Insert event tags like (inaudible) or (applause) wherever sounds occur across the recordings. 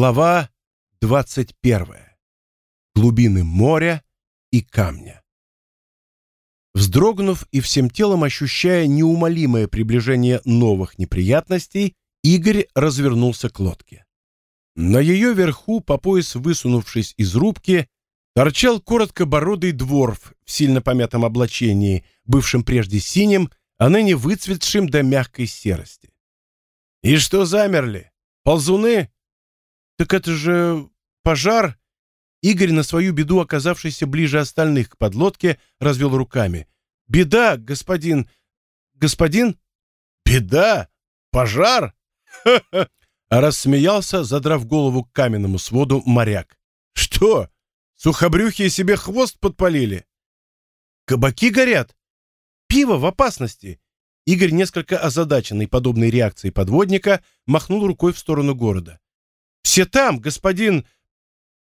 Глава 21. Глубины моря и камня. Вздрогнув и всем телом ощущая неумолимое приближение новых неприятностей, Игорь развернулся к лодке. На ее верху, по пояс высунувшись из рубки, торчал короткобородый дворф в сильно помятом облачении, бывшем прежде синим, а ныне выцветшим до мягкой серости. «И что замерли? Ползуны?» «Так это же пожар!» Игорь, на свою беду оказавшийся ближе остальных к подлодке, развел руками. «Беда, господин... господин?» «Беда? Пожар?» «Ха-ха!» (laughs) А рассмеялся, задрав голову к каменному своду моряк. «Что? Сухобрюхие себе хвост подпалили?» «Кабаки горят? Пиво в опасности!» Игорь, несколько озадаченный подобной реакцией подводника, махнул рукой в сторону города. Все там, господин...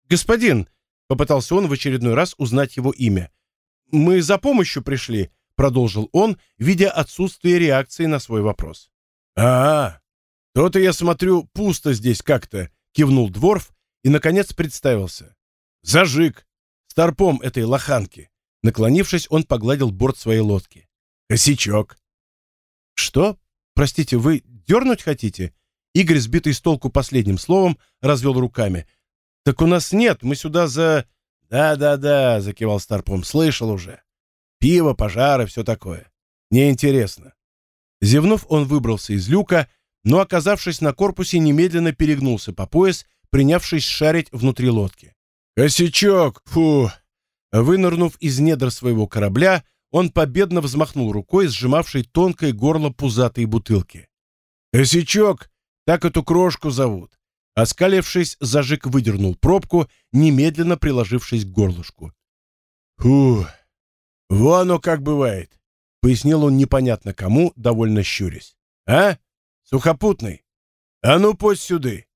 Господин, попытался он в очередной раз узнать его имя. Мы за помощью пришли, продолжил он, видя отсутствие реакции на свой вопрос. А, -а то-то я смотрю, пусто здесь как-то, кивнул дворф и наконец представился. Зажиг, старпом этой лоханки. Наклонившись, он погладил борт своей лодки. Косячок. Что? Простите, вы дернуть хотите? Игорь, сбитый с толку последним словом, развел руками. «Так у нас нет, мы сюда за...» «Да-да-да», — закивал Старпом, — «слышал уже. Пиво, пожары, все такое. Неинтересно». Зевнув, он выбрался из люка, но, оказавшись на корпусе, немедленно перегнулся по пояс, принявшись шарить внутри лодки. «Косячок! Фу!» Вынырнув из недр своего корабля, он победно взмахнул рукой, сжимавшей тонкое горло пузатой бутылки. «Косячок! Так эту крошку зовут. Оскалившись, зажиг выдернул пробку, немедленно приложившись к горлышку. «Фу, во оно как бывает», — пояснил он непонятно кому, довольно щурясь. «А? Сухопутный? А ну, пусть сюды!»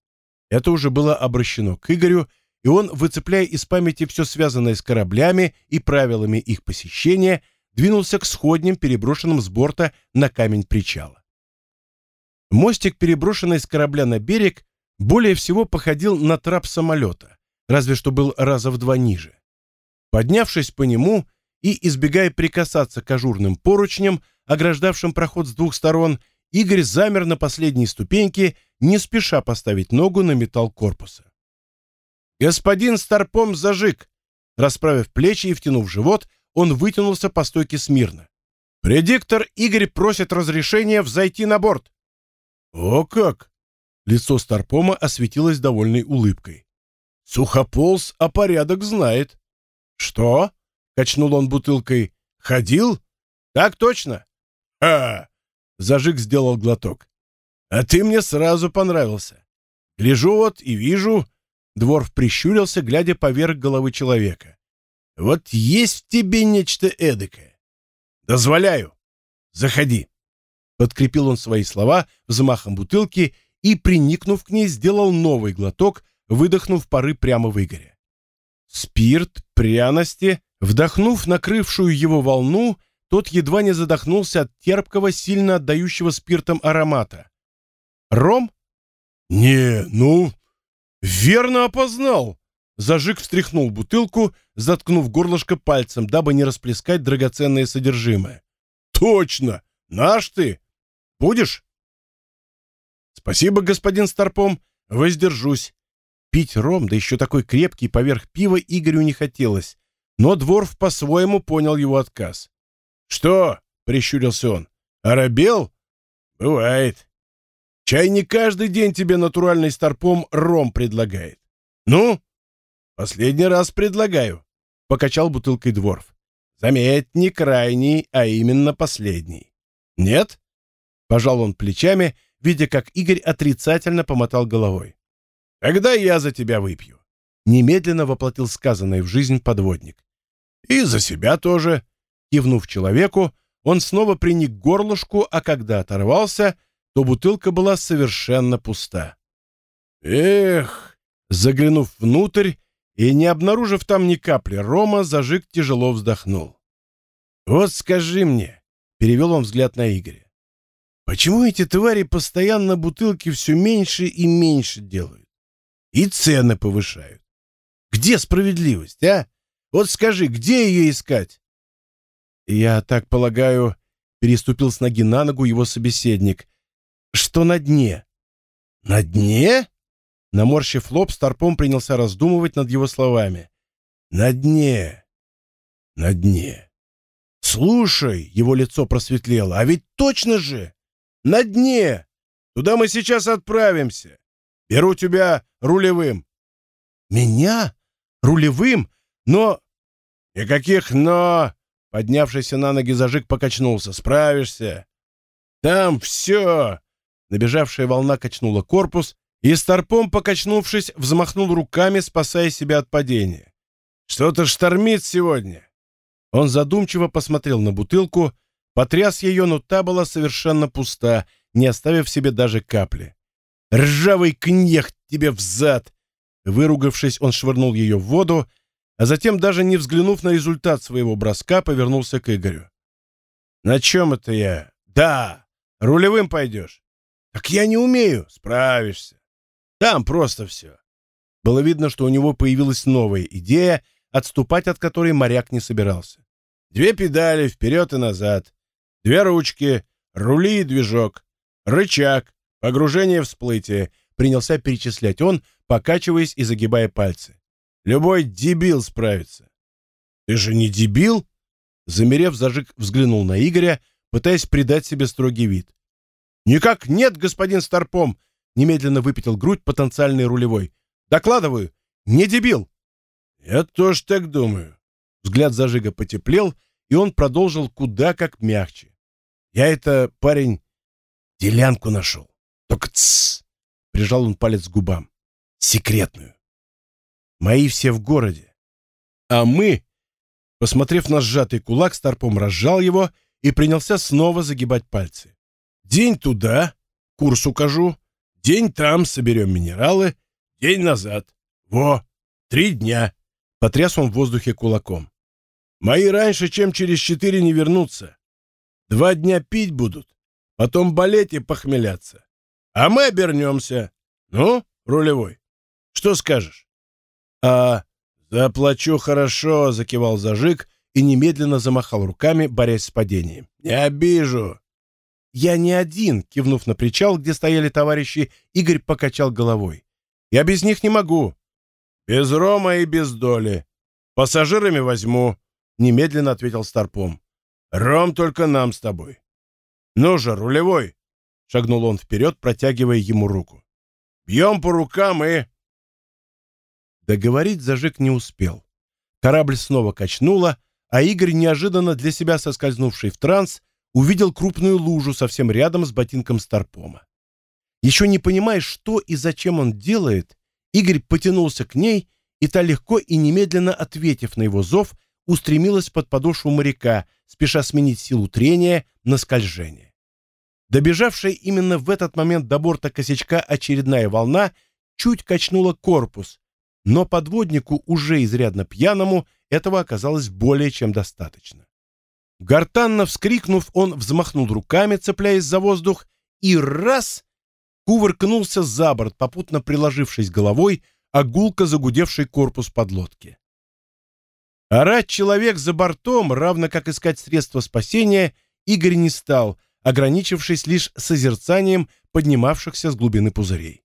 Это уже было обращено к Игорю, и он, выцепляя из памяти все связанное с кораблями и правилами их посещения, двинулся к сходням, переброшенным с борта на камень причала. Мостик, переброшенный с корабля на берег, более всего походил на трап самолета, разве что был раза в два ниже. Поднявшись по нему и избегая прикасаться к ажурным поручням, ограждавшим проход с двух сторон, Игорь замер на последней ступеньке, не спеша поставить ногу на металл корпуса. «Господин Старпом зажиг!» Расправив плечи и втянув живот, он вытянулся по стойке смирно. «Предиктор Игорь просит разрешения взойти на борт!» «О как!» Лицо Старпома осветилось довольной улыбкой. «Сухополз, а порядок знает». «Что?» — качнул он бутылкой. «Ходил?» «Так точно». «Ха!» — Зажиг сделал глоток. «А ты мне сразу понравился. Гляжу вот и вижу...» Дворф прищурился, глядя поверх головы человека. «Вот есть в тебе нечто эдакое. Дозволяю. Заходи». Подкрепил он свои слова взмахом бутылки и, приникнув к ней, сделал новый глоток, выдохнув пары прямо в Игоря. Спирт, пряности, вдохнув накрывшую его волну, тот едва не задохнулся от терпкого, сильно отдающего спиртом аромата. «Ром?» «Не, ну, верно опознал!» Зажиг встряхнул бутылку, заткнув горлышко пальцем, дабы не расплескать драгоценное содержимое. «Точно! Наш ты! Будешь? Спасибо, господин Старпом. Воздержусь. Пить ром, да еще такой крепкий поверх пива Игорю не хотелось, но Дворф по-своему понял его отказ. «Что?» — прищурился он. «Оробел? Бывает. Чай не каждый день тебе натуральный Старпом ром предлагает. Ну, последний раз предлагаю», — покачал бутылкой Дворф. «Заметь, не крайний, а именно последний. Нет?» Пожал он плечами, видя, как Игорь отрицательно помотал головой. «Тогда я за тебя выпью», — немедленно воплотил сказанное в жизнь подводник. «И за себя тоже». Кивнув человеку, он снова приник к горлышку, а когда оторвался, то бутылка была совершенно пуста. «Эх!» Заглянув внутрь и не обнаружив там ни капли рома, Зажиг тяжело вздохнул. «Вот скажи мне», — перевел он взгляд на Игоря, Почему эти твари постоянно бутылки все меньше и меньше делают? и цены повышают. Где справедливость, а? Вот скажи, где ее искать? Я так полагаю, переступил с ноги на ногу его собеседник, что на дне. На дне? Наморщив лоб, Старпом принялся раздумывать над его словами. На дне. На дне. Слушай, его лицо просветлело, а ведь точно же! На дне! Туда мы сейчас отправимся. Беру тебя рулевым. Меня? Рулевым? Но... Никаких «но». Поднявшийся на ноги зажиг покачнулся. Справишься. Там все. Набежавшая волна качнула корпус, и старпом, покачнувшись, взмахнул руками, спасая себя от падения. «Что-то штормит сегодня!» Он задумчиво посмотрел на бутылку, потряс ее, но та была совершенно пуста, не оставив себе даже капли. «Ржавый кнех тебе взад!» Выругавшись, он швырнул ее в воду, а затем, даже не взглянув на результат своего броска, повернулся к Игорю. «На чем это я?» «Да! Рулевым пойдешь?» «Так я не умею!» «Справишься!» «Там просто все!» Было видно, что у него появилась новая идея, отступать от которой моряк не собирался. «Две педали вперед и назад, две ручки, рули и движок, рычаг, погружение всплытие», принялся перечислять он, покачиваясь и загибая пальцы. «Любой дебил справится». «Ты же не дебил?» Замерев, Зажиг взглянул на Игоря, пытаясь придать себе строгий вид. «Никак нет, господин Старпом!» Немедленно выпятил грудь потенциальный рулевой. «Докладываю, не дебил!» «Я тоже так думаю». Взгляд Зажига потеплел, и он продолжил куда как мягче. «Я это, парень, делянку нашел. Только тссс!» Прижал он палец к губам. «Секретную. Мои все в городе. А мы...» Посмотрев на сжатый кулак, Старпом разжал его и принялся снова загибать пальцы. День туда, курс укажу, день там, соберем минералы, день назад. Во, три дня. Потряс он в воздухе кулаком. Мои раньше, чем через четыре, не вернутся. Два дня пить будут, потом болеть и похмеляться. А мы обернемся. Ну, рулевой, что скажешь? А, заплачу хорошо, закивал зажиг и немедленно замахал руками, борясь с падением. Не обижу. «Я не один», — кивнув на причал, где стояли товарищи, Игорь покачал головой. «Я без них не могу». «Без рома и без доли. Пассажирами возьму», — немедленно ответил Старпом. «Ром только нам с тобой». «Ну же, рулевой!» — шагнул он вперед, протягивая ему руку. «Бьем по рукам и...» Договорить зажиг не успел. Корабль снова качнуло, а Игорь, неожиданно для себя соскользнувший в транс, увидел крупную лужу совсем рядом с ботинком Старпома. Еще не понимая, что и зачем он делает, Игорь потянулся к ней, и та легко и немедленно ответив на его зов, устремилась под подошву моряка, спеша сменить силу трения на скольжение. Добежавшая именно в этот момент до борта косячка очередная волна чуть качнула корпус, но подводнику, уже изрядно пьяному, этого оказалось более чем достаточно. Гортанно вскрикнув, он взмахнул руками, цепляясь за воздух, и раз кувыркнулся за борт, попутно приложившись головой о гулко загудевший корпус подлодки. Орать человек за бортом, равно как искать средства спасения, Игорь не стал, ограничившись лишь созерцанием поднимавшихся с глубины пузырей.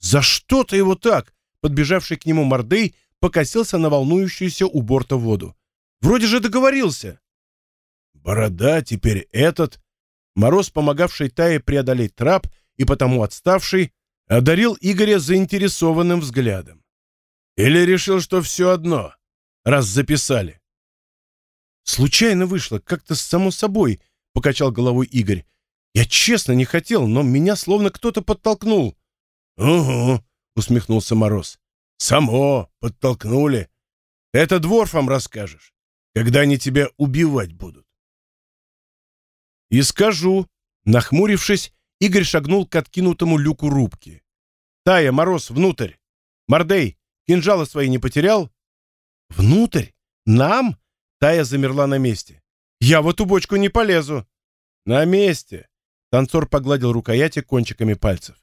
«За что ты его так?» Подбежавший к нему Мордей покосился на волнующуюся у борта воду. «Вроде же договорился!» Борода, теперь этот. Мороз, помогавший Тае преодолеть трап и потому отставший, одарил Игоря заинтересованным взглядом. Или решил, что все одно, раз записали. Случайно вышло, как-то само собой, покачал головой Игорь. Я честно не хотел, но меня словно кто-то подтолкнул. Угу, усмехнулся Мороз. Само подтолкнули. Это дворфам расскажешь, когда они тебя убивать будут. «И скажу». Нахмурившись, Игорь шагнул к откинутому люку рубки. «Тая, Мороз, внутрь! Мордей, кинжалы свои не потерял?» «Внутрь? Нам?» Тая замерла на месте. «Я в эту бочку не полезу!» «На месте!» Танцор погладил рукояти кончиками пальцев.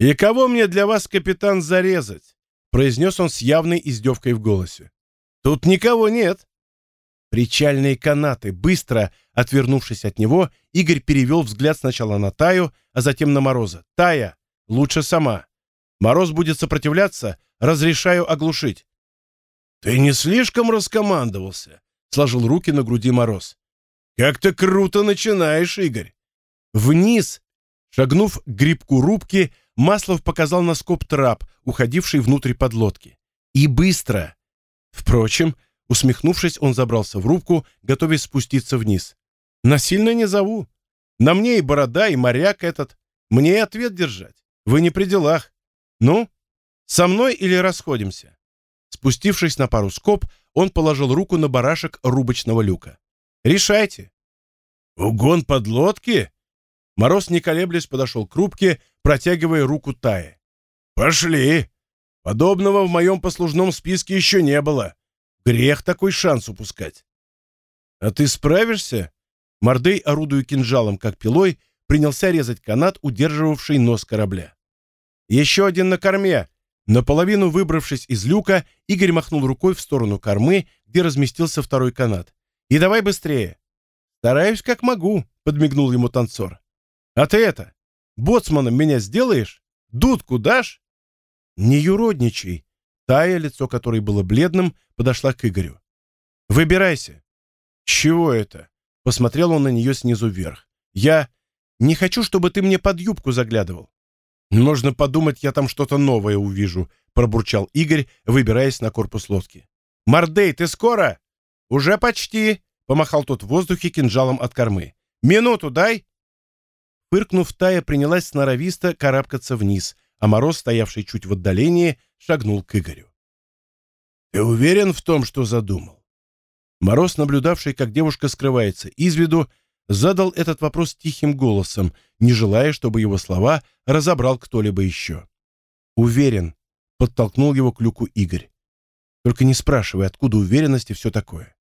«И кого мне для вас, капитан, зарезать?» произнес он с явной издевкой в голосе. «Тут никого нет». Причальные канаты. Быстро, отвернувшись от него, Игорь перевел взгляд сначала на Таю, а затем на Мороза. «Тая, лучше сама. Мороз будет сопротивляться, разрешаю оглушить». «Ты не слишком раскомандовался?» — сложил руки на груди Мороз. «Как-то круто начинаешь, Игорь». Вниз, шагнув к грибку рубки, Маслов показал на скоб трап, уходивший внутрь подлодки. И быстро. Впрочем, усмехнувшись, он забрался в рубку, готовясь спуститься вниз. «Насильно не зову. На мне и борода, и моряк этот. Мне и ответ держать. Вы не при делах. Ну, со мной или расходимся?» Спустившись на пару скоб, он положил руку на барашек рубочного люка. «Решайте». «Угон подлодки?» Мороз, не колеблясь, подошел к рубке, протягивая руку Тае. «Пошли! Подобного в моем послужном списке еще не было. Грех такой шанс упускать». «А ты справишься?» Мордей, орудуя кинжалом, как пилой, принялся резать канат, удерживавший нос корабля. «Еще один на корме!» Наполовину выбравшись из люка, Игорь махнул рукой в сторону кормы, где разместился второй канат. «И давай быстрее!» «Стараюсь, как могу», — подмигнул ему танцор. «А ты это, боцманом меня сделаешь? Дудку дашь?» «Не юродничай!» Тая, лицо которой было бледным, подошла к Игорю. «Выбирайся!» «Чего это?» Посмотрел он на нее снизу вверх. «Я не хочу, чтобы ты мне под юбку заглядывал». «Можно подумать, я там что-то новое увижу», пробурчал Игорь, выбираясь на корпус лодки. «Мордей, ты скоро?» «Уже почти», — помахал тот в воздухе кинжалом от кормы. «Минуту дай!» Фыркнув, Тая принялась сноровисто карабкаться вниз, а Мороз, стоявший чуть в отдалении, шагнул к Игорю. «Ты уверен в том, что задумал?» Мороз, наблюдавший, как девушка скрывается из виду, задал этот вопрос тихим голосом, не желая, чтобы его слова разобрал кто-либо еще. «Уверен», — подтолкнул его к люку Игорь. «Только не спрашивай, откуда уверенность и все такое.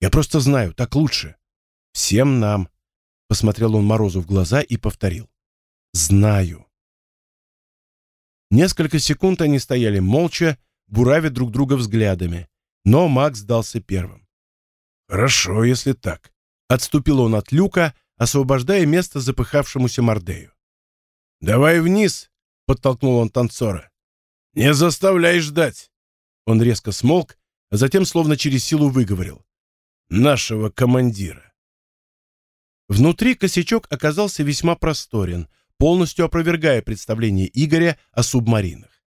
Я просто знаю, так лучше. Всем нам». Посмотрел он Морозу в глаза и повторил. «Знаю». Несколько секунд они стояли молча, буравя друг друга взглядами, но Макс сдался первым. «Хорошо, если так». Отступил он от люка, освобождая место запыхавшемуся Мордею. «Давай вниз!» — подтолкнул он танцора. «Не заставляй ждать!» Он резко смолк, а затем словно через силу выговорил. «Нашего командира». Внутри косячок оказался весьма просторен, полностью опровергая представление Игоря о субмаринах.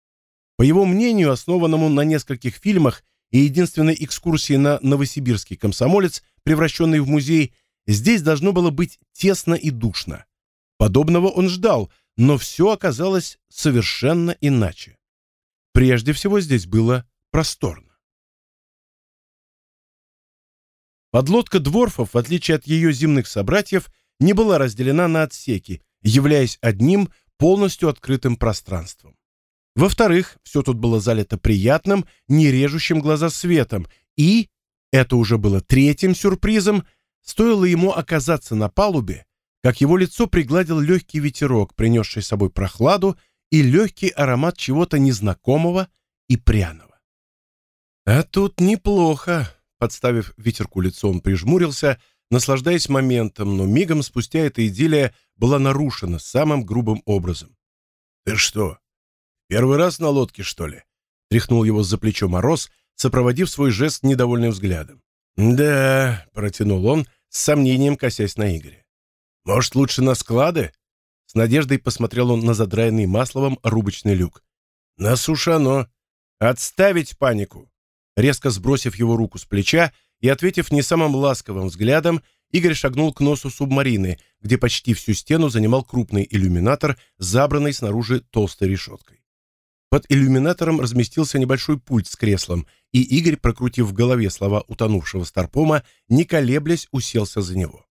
По его мнению, основанному на нескольких фильмах и единственной экскурсии на Новосибирский комсомолец, превращенный в музей, здесь должно было быть тесно и душно. Подобного он ждал, но все оказалось совершенно иначе. Прежде всего здесь было просторно. Подлодка дворфов, в отличие от ее земных собратьев, не была разделена на отсеки, являясь одним полностью открытым пространством. Во-вторых, все тут было залито приятным, не режущим глаза светом, и, это уже было третьим сюрпризом, стоило ему оказаться на палубе, как его лицо пригладил легкий ветерок, принесший с собой прохладу и легкий аромат чего-то незнакомого и пряного. «А тут неплохо», Подставив ветерку лицо, он прижмурился, наслаждаясь моментом, но мигом спустя эта идиллия была нарушена самым грубым образом. «Ты что, первый раз на лодке, что ли?» — тряхнул его за плечо Мороз, сопроводив свой жест недовольным взглядом. «Да», — протянул он, с сомнением косясь на Игоря. «Может, лучше на склады?» С надеждой посмотрел он на задраенный масловым рубочный люк. «На сушано! Отставить панику! Резко сбросив его руку с плеча и ответив не самым ласковым взглядом, Игорь шагнул к носу субмарины, где почти всю стену занимал крупный иллюминатор, забранный снаружи толстой решеткой. Под иллюминатором разместился небольшой пульт с креслом, и Игорь, прокрутив в голове слова утонувшего Старпома, не колеблясь, уселся за него.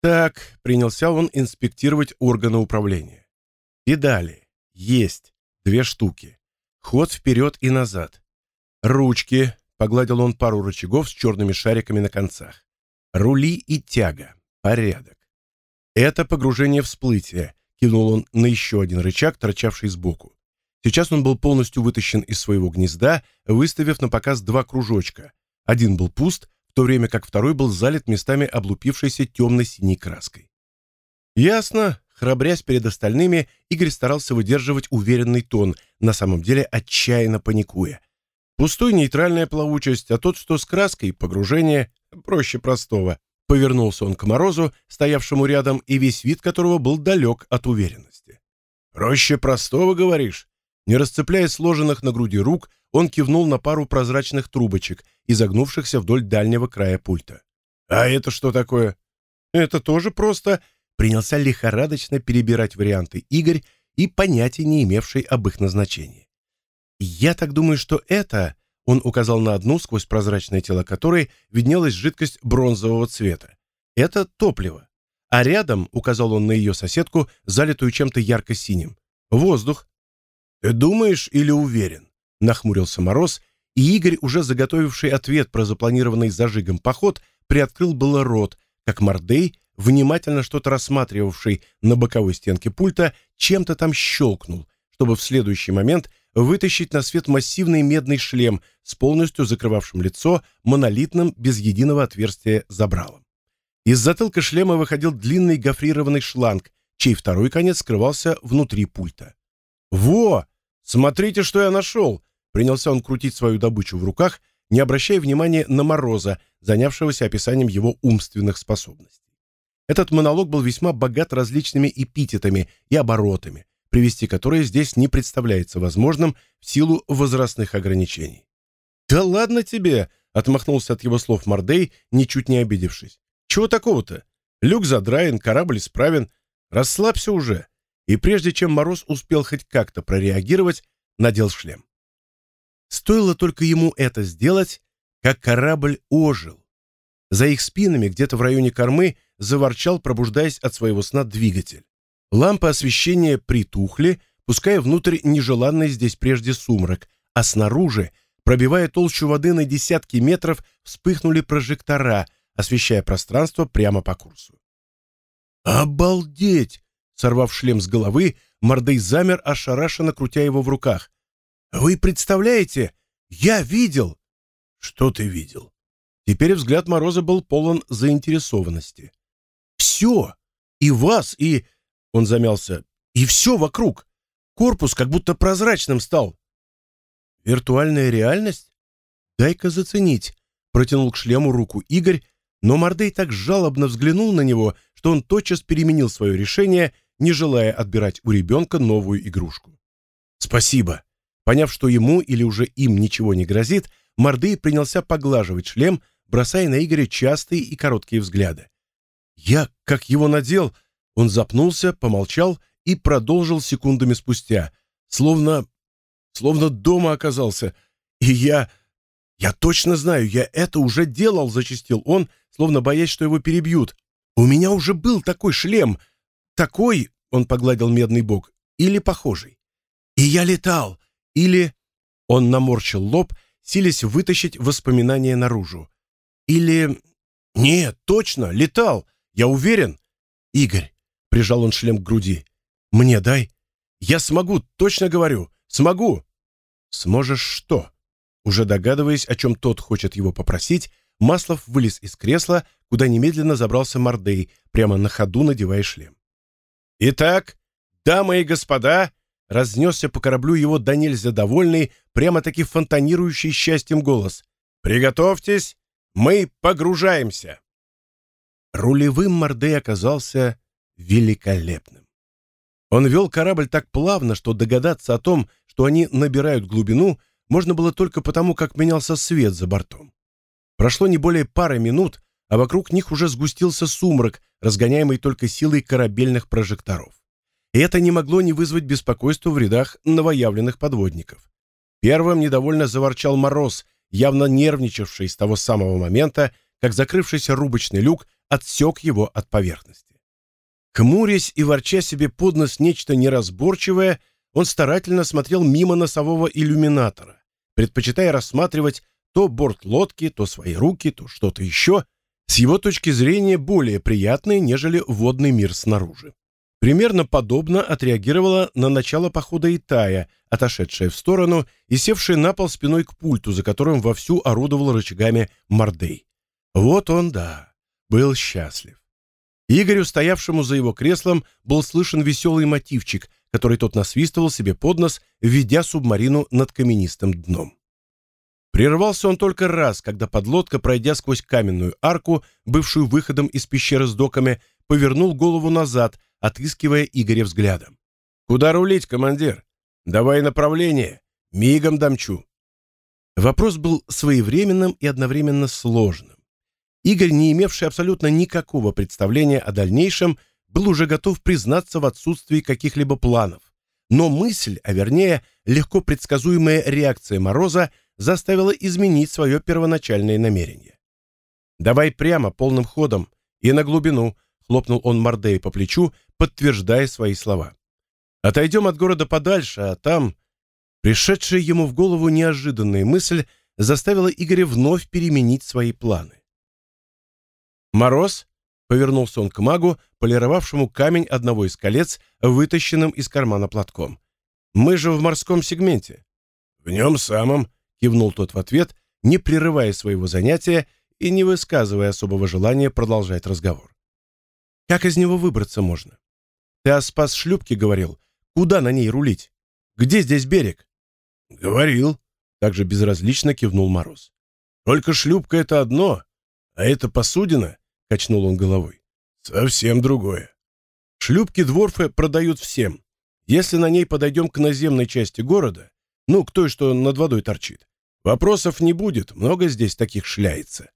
Так, принялся он инспектировать органы управления. Педали. Есть. Две штуки. Ход вперед и назад. Ручки, погладил он пару рычагов с черными шариками на концах. Рули и тяга. Порядок. Это погружение всплытия. кивнул он на еще один рычаг, торчавший сбоку. Сейчас он был полностью вытащен из своего гнезда, выставив на показ два кружочка. Один был пуст, в то время как второй был залит местами облупившейся темно-синей краской. Ясно, храбрясь перед остальными, Игорь старался выдерживать уверенный тон, на самом деле отчаянно паникуя. Пустой нейтральная плавучесть, а тот, что с краской, погружение, проще простого. Повернулся он к Морозу, стоявшему рядом, и весь вид которого был далек от уверенности. «Проще простого, говоришь?» Не расцепляя сложенных на груди рук, он кивнул на пару прозрачных трубочек, изогнувшихся вдоль дальнего края пульта. «А это что такое?» «Это тоже просто...» Принялся лихорадочно перебирать варианты Игорь и понятия не имевший об их назначении. «Я так думаю, что это...» Он указал на одну, сквозь прозрачное тело которой виднелась жидкость бронзового цвета. «Это топливо». А рядом, указал он на ее соседку, залитую чем-то ярко-синим. «Воздух». «Ты думаешь или уверен?» Нахмурился Мороз, и Игорь, уже заготовивший ответ про запланированный зажигом поход, приоткрыл было рот, как Мордей, внимательно что-то рассматривавший на боковой стенке пульта, чем-то там щелкнул, чтобы в следующий момент вытащить на свет массивный медный шлем с полностью закрывавшим лицо монолитным без единого отверстия забралом. Из затылка шлема выходил длинный гофрированный шланг, чей второй конец скрывался внутри пульта. «Во! Смотрите, что я нашел!» Принялся он крутить свою добычу в руках, не обращая внимания на Мороза, занявшегося описанием его умственных способностей. Этот монолог был весьма богат различными эпитетами и оборотами, привести которые здесь не представляется возможным в силу возрастных ограничений. «Да ладно тебе!» — отмахнулся от его слов Мордей, ничуть не обидевшись. «Чего такого-то? Люк задраен, корабль исправен. Расслабься уже!» И прежде чем Мороз успел хоть как-то прореагировать, надел шлем. Стоило только ему это сделать, как корабль ожил. За их спинами, где-то в районе кормы, заворчал, пробуждаясь от своего сна двигатель. Лампы освещения притухли, пуская внутрь нежеланный здесь прежде сумрак, а снаружи, пробивая толщу воды на десятки метров, вспыхнули прожектора, освещая пространство прямо по курсу. «Обалдеть!» Сорвав шлем с головы, Мордей замер, ошарашенно крутя его в руках. «Вы представляете? Я видел!» «Что ты видел?» Теперь взгляд Мороза был полон заинтересованности. «Все! И вас, и он замялся. И все вокруг. Корпус как будто прозрачным стал. Виртуальная реальность? Дай-ка заценить. Протянул к шлему руку Игорь, но Мордей так жалобно взглянул на него, что он тотчас переменил свое решение, не желая отбирать у ребенка новую игрушку. «Спасибо». Поняв, что ему или уже им ничего не грозит, Мордей принялся поглаживать шлем, бросая на Игоря частые и короткие взгляды. «Я, как его надел, он запнулся, помолчал и продолжил секундами спустя, словно... словно дома оказался. И я... я точно знаю, я это уже делал, зачистил он, словно боясь, что его перебьют. У меня уже был такой шлем. Такой, он погладил медный бок, или похожий. И я летал, или... Он наморщил лоб, силясь вытащить воспоминания наружу. Или... Нет, точно, летал, я уверен. Игорь, Прижал он шлем к груди. «Мне дай. Я смогу, точно говорю. Смогу!» «Сможешь что?» Уже догадываясь, о чем тот хочет его попросить, Маслов вылез из кресла, куда немедленно забрался Мордей, прямо на ходу надевая шлем. «Итак, дамы и господа!» разнесся по кораблю его до нельзя довольный, прямо-таки фонтанирующий счастьем голос. «Приготовьтесь, мы погружаемся!» Рулевым Мордей оказался великолепным. Он вел корабль так плавно, что догадаться о том, что они набирают глубину, можно было только потому, как менялся свет за бортом. Прошло не более пары минут, а вокруг них уже сгустился сумрак, разгоняемый только силой корабельных прожекторов. И это не могло не вызвать беспокойства в рядах новоявленных подводников. Первым недовольно заворчал Мороз, явно нервничавший с того самого момента, как закрывшийся рубочный люк отсек его от поверхности. Хмурясь и ворча себе под нос нечто неразборчивое, он старательно смотрел мимо носового иллюминатора, предпочитая рассматривать то борт лодки, то свои руки, то что-то еще, с его точки зрения более приятное, нежели водный мир снаружи. Примерно подобно отреагировала на начало похода Итая, отошедшая в сторону и севшая на пол спиной к пульту, за которым вовсю орудовал рычагами Мордей. Вот он, да, был счастлив. Игорю, стоявшему за его креслом, был слышен веселый мотивчик, который тот насвистывал себе под нос, ведя субмарину над каменистым дном. Прервался он только раз, когда подлодка, пройдя сквозь каменную арку, бывшую выходом из пещеры с доками, повернул голову назад, отыскивая Игоря взглядом. «Куда рулить, командир? Давай направление. Мигом домчу». Вопрос был своевременным и одновременно сложным. Игорь, не имевший абсолютно никакого представления о дальнейшем, был уже готов признаться в отсутствии каких-либо планов. Но мысль, а вернее, легко предсказуемая реакция Мороза заставила изменить свое первоначальное намерение. «Давай прямо, полным ходом, и на глубину», — хлопнул он Мордея по плечу, подтверждая свои слова. «Отойдем от города подальше, а там...» Пришедшая ему в голову неожиданная мысль заставила Игоря вновь переменить свои планы. «Мороз?» — повернулся он к магу, полировавшему камень одного из колец, вытащенным из кармана платком. «Мы же в морском сегменте». «В нем самом», — кивнул тот в ответ, не прерывая своего занятия и не высказывая особого желания продолжать разговор. «Как из него выбраться можно? Ты о спас шлюпки говорил. Куда на ней рулить? Где здесь берег?» «Говорил», — также безразлично кивнул Мороз. «Только шлюпка — это одно, а это посудина качнул он головой. Совсем другое. Шлюпки дворфы продают всем. Если на ней подойдем к наземной части города, ну, к той, что над водой торчит, вопросов не будет, много здесь таких шляется.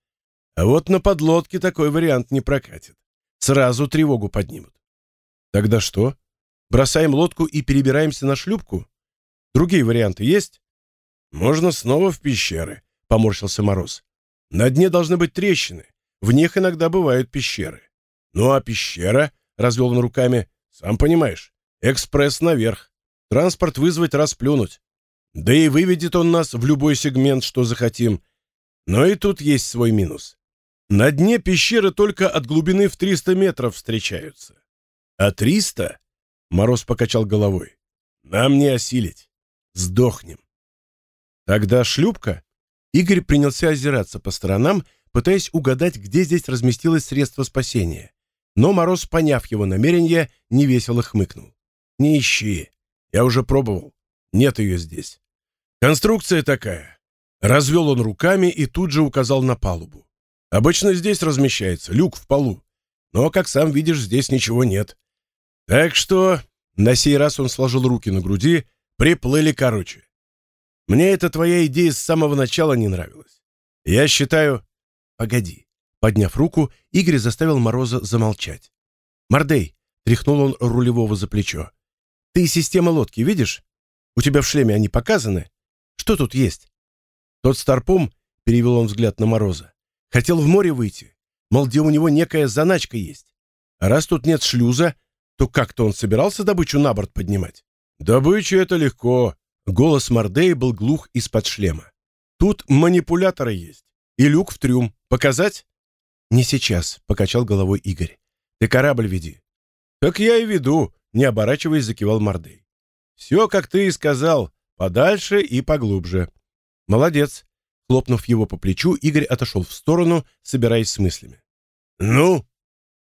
А вот на подлодке такой вариант не прокатит. Сразу тревогу поднимут. Тогда что? Бросаем лодку и перебираемся на шлюпку? Другие варианты есть? Можно снова в пещеры, поморщился Мороз. На дне должны быть трещины. В них иногда бывают пещеры. Ну а пещера, развел он руками, сам понимаешь, экспресс наверх. Транспорт вызвать, расплюнуть. Да и выведет он нас в любой сегмент, что захотим. Но и тут есть свой минус. На дне пещеры только от глубины в 300 метров встречаются. А 300? Мороз покачал головой. Нам не осилить. Сдохнем. Тогда шлюпка? Игорь принялся озираться по сторонам пытаясь угадать, где здесь разместилось средство спасения. Но Мороз, поняв его намерение, невесело хмыкнул. «Не ищи. Я уже пробовал. Нет ее здесь. Конструкция такая». Развел он руками и тут же указал на палубу. «Обычно здесь размещается, люк в полу. Но, как сам видишь, здесь ничего нет. Так что...» На сей раз он сложил руки на груди, приплыли короче. «Мне эта твоя идея с самого начала не нравилась. Я считаю, «Погоди». Подняв руку, Игорь заставил Мороза замолчать. «Мордей!» — тряхнул он рулевого за плечо. «Ты система лодки видишь? У тебя в шлеме они показаны? Что тут есть?» Тот старпом, — перевел он взгляд на Мороза, — хотел в море выйти, мол, где у него некая заначка есть. А раз тут нет шлюза, то как-то он собирался добычу на борт поднимать. «Добычу это легко!» — голос Мордея был глух из-под шлема. «Тут манипуляторы есть. И люк в трюм. Показать? Не сейчас, покачал головой Игорь. Ты корабль веди. Так я и веду, не оборачиваясь, закивал Мордей. Все, как ты и сказал, подальше и поглубже. Молодец. Хлопнув его по плечу, Игорь отошел в сторону, собираясь с мыслями. «Ну,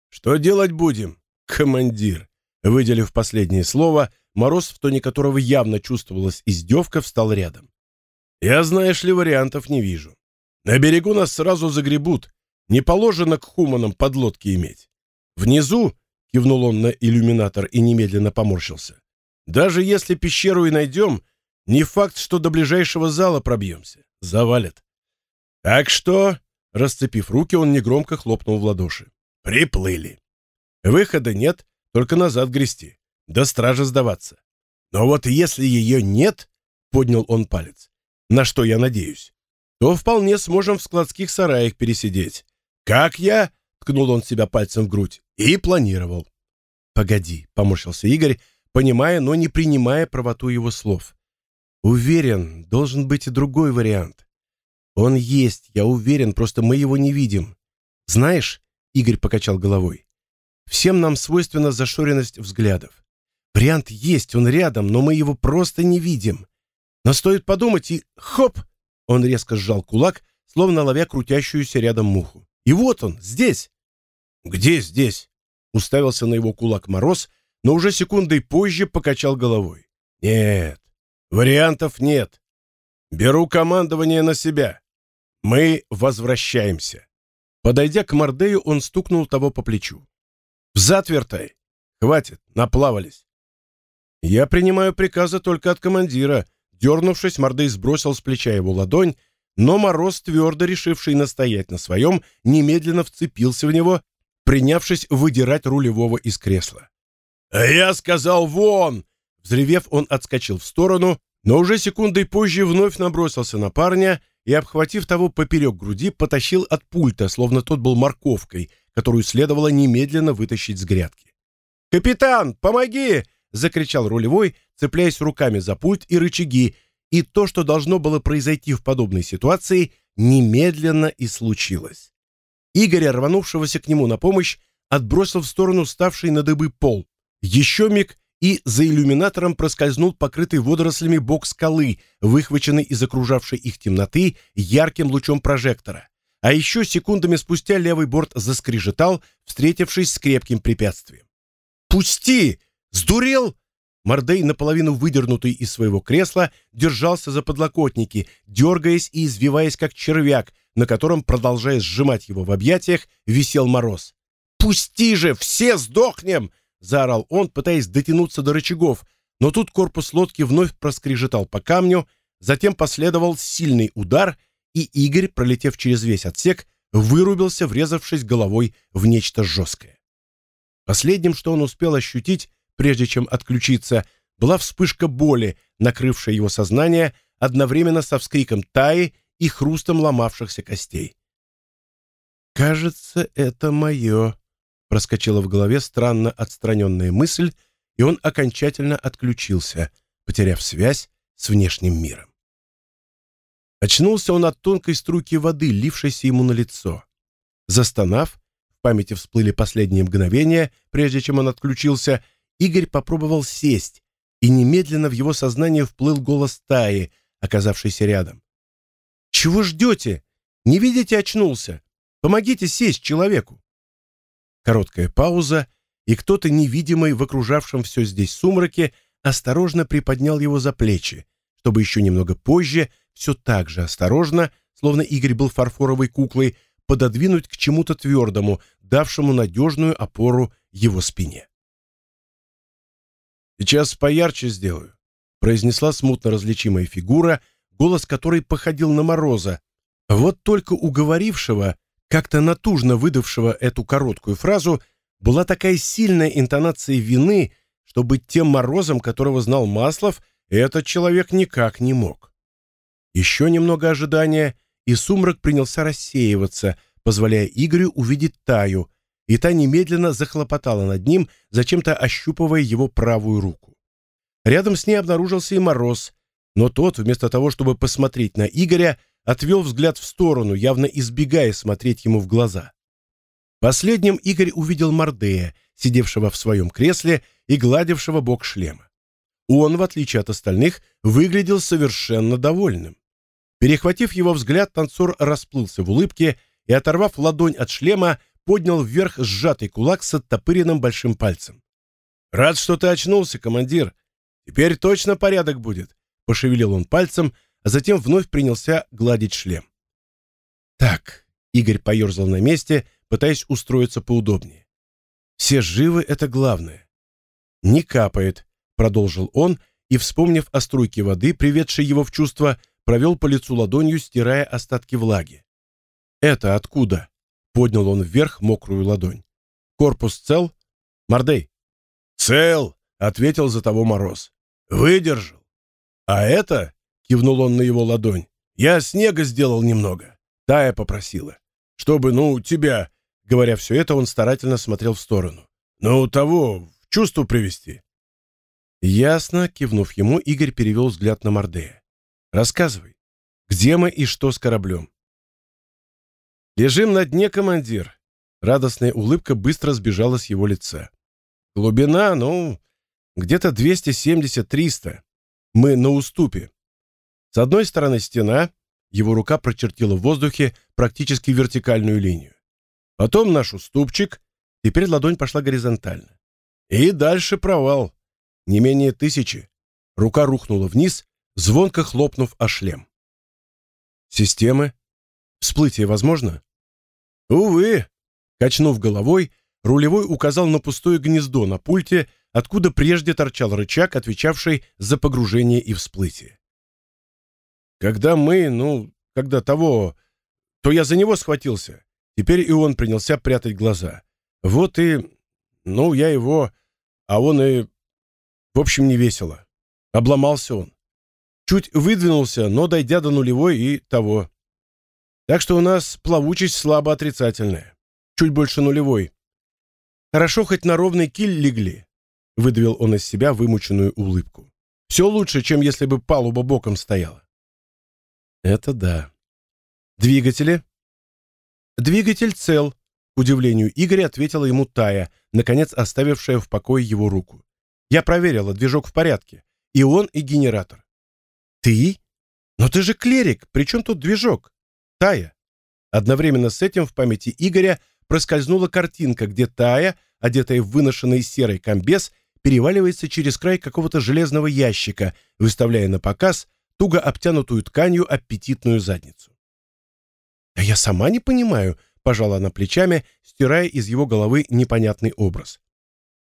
что делать будем, командир?» Выделив последнее слово, Мороз, в тоне которого явно чувствовалась издевка, встал рядом. «Я, знаешь ли, вариантов не вижу. На берегу нас сразу загребут. Не положено к хуманам подлодки иметь. Внизу, кивнул он на иллюминатор и немедленно поморщился. Даже если пещеру и найдем, не факт, что до ближайшего зала пробьемся. Завалят. Так что, расцепив руки, он негромко хлопнул в ладоши. Приплыли. Выхода нет, только назад грести. До стражи сдаваться. Но вот если ее нет, поднял он палец, на что я надеюсь, то вполне сможем в складских сараях пересидеть. Как я, ткнул он себя пальцем в грудь, и планировал. Погоди, поморщился Игорь, понимая, но не принимая правоту его слов. Уверен, должен быть и другой вариант. Он есть, я уверен, просто мы его не видим. Знаешь, Игорь покачал головой. Всем нам свойственна зашоренность взглядов. Вариант есть, он рядом, но мы его просто не видим. Но стоит подумать и хоп! Он резко сжал кулак, словно ловя крутящуюся рядом муху. И вот он, здесь. Где здесь? Уставился на его кулак Мороз, но уже секундой позже покачал головой. Нет, вариантов нет. Беру командование на себя. Мы возвращаемся. Подойдя к Мордею, он стукнул того по плечу. «Взад вертай! Хватит, наплавались!» «Я принимаю приказы только от командира», Дернувшись, Мордей сбросил с плеча его ладонь, но Мороз, твердо решивший настоять на своем, немедленно вцепился в него, принявшись выдирать рулевого из кресла. «А я сказал, вон!» Взревев, он отскочил в сторону, но уже секундой позже вновь набросился на парня и, обхватив того поперек груди, потащил от пульта, словно тот был морковкой, которую следовало немедленно вытащить с грядки. «Капитан, помоги!» — закричал рулевой, цепляясь руками за пульт и рычаги, и то, что должно было произойти в подобной ситуации, немедленно и случилось. Игоря, рванувшегося к нему на помощь, отбросил в сторону ставший на дыбы пол. Еще миг, и за иллюминатором проскользнул покрытый водорослями бок скалы, выхваченный из окружавшей их темноты ярким лучом прожектора. А еще секундами спустя левый борт заскрежетал, встретившись с крепким препятствием. «Пусти! Сдурел?» Мордей, наполовину выдернутый из своего кресла, держался за подлокотники, дергаясь и извиваясь, как червяк, на котором, продолжая сжимать его в объятиях, висел мороз. «Пусти же! Все сдохнем!» — заорал он, пытаясь дотянуться до рычагов, но тут корпус лодки вновь проскрежетал по камню, затем последовал сильный удар, и Игорь, пролетев через весь отсек, вырубился, врезавшись головой в нечто жесткое. Последним, что он успел ощутить, прежде чем отключиться, была вспышка боли, накрывшая его сознание одновременно со вскриком Таи и хрустом ломавшихся костей. «Кажется, это мое», — проскочила в голове странно отстраненная мысль, и он окончательно отключился, потеряв связь с внешним миром. Очнулся он от тонкой струйки воды, лившейся ему на лицо. Застонав, в памяти всплыли последние мгновения, прежде чем он отключился, Игорь попробовал сесть, и немедленно в его сознание вплыл голос Таи, оказавшийся рядом. «Чего ждете? Не видите, очнулся? Помогите сесть человеку!» Короткая пауза, и кто-то невидимый в окружавшем все здесь сумраке осторожно приподнял его за плечи, чтобы еще немного позже, все так же осторожно, словно Игорь был фарфоровой куклой, пододвинуть к чему-то твердому, давшему надежную опору его спине. «Сейчас поярче сделаю», — произнесла смутно различимая фигура, голос которой походил на Мороза. Вот только уговорившего, как-то натужно выдавшего эту короткую фразу, была такая сильная интонация вины, что быть тем Морозом, которого знал Маслов, этот человек никак не мог. Еще немного ожидания, и сумрак принялся рассеиваться, позволяя Игорю увидеть Таю, и та немедленно захлопотала над ним, зачем-то ощупывая его правую руку. Рядом с ней обнаружился и Мороз, но тот, вместо того, чтобы посмотреть на Игоря, отвел взгляд в сторону, явно избегая смотреть ему в глаза. Последним Игорь увидел Мордея, сидевшего в своем кресле и гладившего бок шлема. Он, в отличие от остальных, выглядел совершенно довольным. Перехватив его взгляд, танцор расплылся в улыбке и, оторвав ладонь от шлема, поднял вверх сжатый кулак с оттопыренным большим пальцем. «Рад, что ты очнулся, командир. Теперь точно порядок будет», — пошевелил он пальцем, а затем вновь принялся гладить шлем. «Так», — Игорь поерзал на месте, пытаясь устроиться поудобнее. «Все живы — это главное». «Не капает», — продолжил он, и, вспомнив о струйке воды, приведшей его в чувство, провел по лицу ладонью, стирая остатки влаги. «Это откуда?» Поднял он вверх мокрую ладонь. «Корпус цел? Мордей?» «Цел!» — ответил за того Мороз. «Выдержал. А это...» — кивнул он на его ладонь. «Я снега сделал немного. Тая попросила. Чтобы, ну, тебя...» Говоря все это, он старательно смотрел в сторону. «Ну, того, в чувство привести». Ясно, кивнув ему, Игорь перевел взгляд на Мордея. «Рассказывай, где мы и что с кораблем?» «Лежим на дне, командир. Радостная улыбка быстро сбежала с его лица. Глубина, ну, где-то 270-300. Мы на уступе. С одной стороны стена, его рука прочертила в воздухе практически вертикальную линию. Потом наш уступчик, теперь ладонь пошла горизонтально. И дальше провал. Не менее тысячи. Рука рухнула вниз, звонко хлопнув о шлем. Системы? Всплытие возможно? Увы. Качнув головой, рулевой указал на пустое гнездо на пульте, откуда прежде торчал рычаг, отвечавший за погружение и всплытие. Когда мы, ну, когда того, то я за него схватился. Теперь и он принялся прятать глаза. Вот и, ну, я его, а он и, в общем, не весело. Обломался он. Чуть выдвинулся, но дойдя до нулевой и того. Так что у нас плавучесть слабо отрицательная. Чуть больше нулевой. Хорошо, хоть на ровный киль легли. Выдавил он из себя вымученную улыбку. Все лучше, чем если бы палуба боком стояла. Это да. Двигатели? Двигатель цел, к удивлению Игоря ответила ему Тая, наконец оставившая в покое его руку. Я проверила, движок в порядке. И он, и генератор. «Ты? Но ты же клерик, при чем тут движок?» «Тая». Одновременно с этим в памяти Игоря проскользнула картинка, где Тая, одетая в выношенный серый комбез, переваливается через край какого-то железного ящика, выставляя на показ туго обтянутую тканью аппетитную задницу. «А я сама не понимаю», — пожала она плечами, стирая из его головы непонятный образ.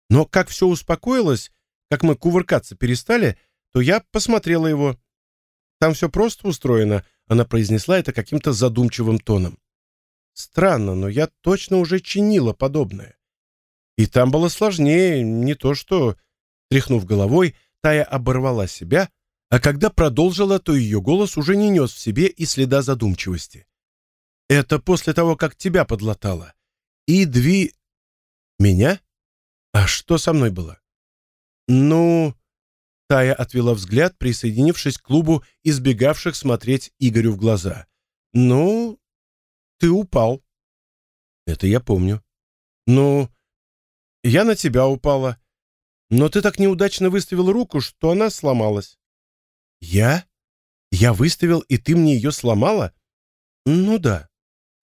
«Но как все успокоилось, как мы кувыркаться перестали, то я посмотрела его. Там все просто устроено, она произнесла это каким-то задумчивым тоном. Странно, но я точно уже чинила подобное. И там было сложнее, не то что... Тряхнув головой, Тая оборвала себя, а когда продолжила, то ее голос уже не нес в себе и следа задумчивости. «Это после того, как тебя подлатала. И Дви...» «Меня? А что со мной было?» «Ну...» Тая отвела взгляд, присоединившись к клубу избегавших смотреть Игорю в глаза. «Ну, ты упал». «Это я помню». «Ну, я на тебя упала. Но ты так неудачно выставил руку, что она сломалась». «Я? Я выставил, и ты мне ее сломала?» «Ну да.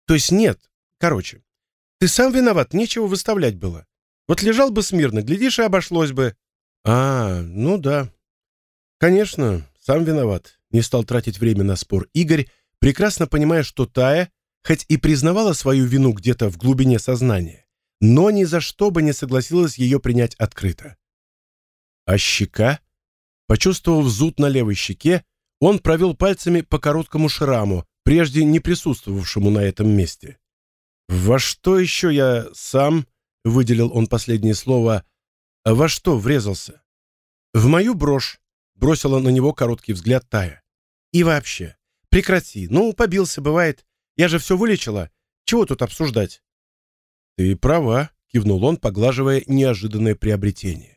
То есть нет. Короче, ты сам виноват, нечего выставлять было. Вот лежал бы смирно, глядишь, и обошлось бы». «А, ну да. Конечно, сам виноват», — не стал тратить время на спор Игорь, прекрасно понимая, что Тая, хоть и признавала свою вину где-то в глубине сознания, но ни за что бы не согласилась ее принять открыто. А щека? Почувствовав зуд на левой щеке, он провел пальцами по короткому шраму, прежде не присутствовавшему на этом месте. «Во что еще я сам?» — выделил он последнее слово — во что врезался? В мою брошь, бросила на него короткий взгляд Тая. И вообще, прекрати. Ну, побился, бывает. Я же все вылечила. Чего тут обсуждать? Ты права, кивнул он, поглаживая неожиданное приобретение.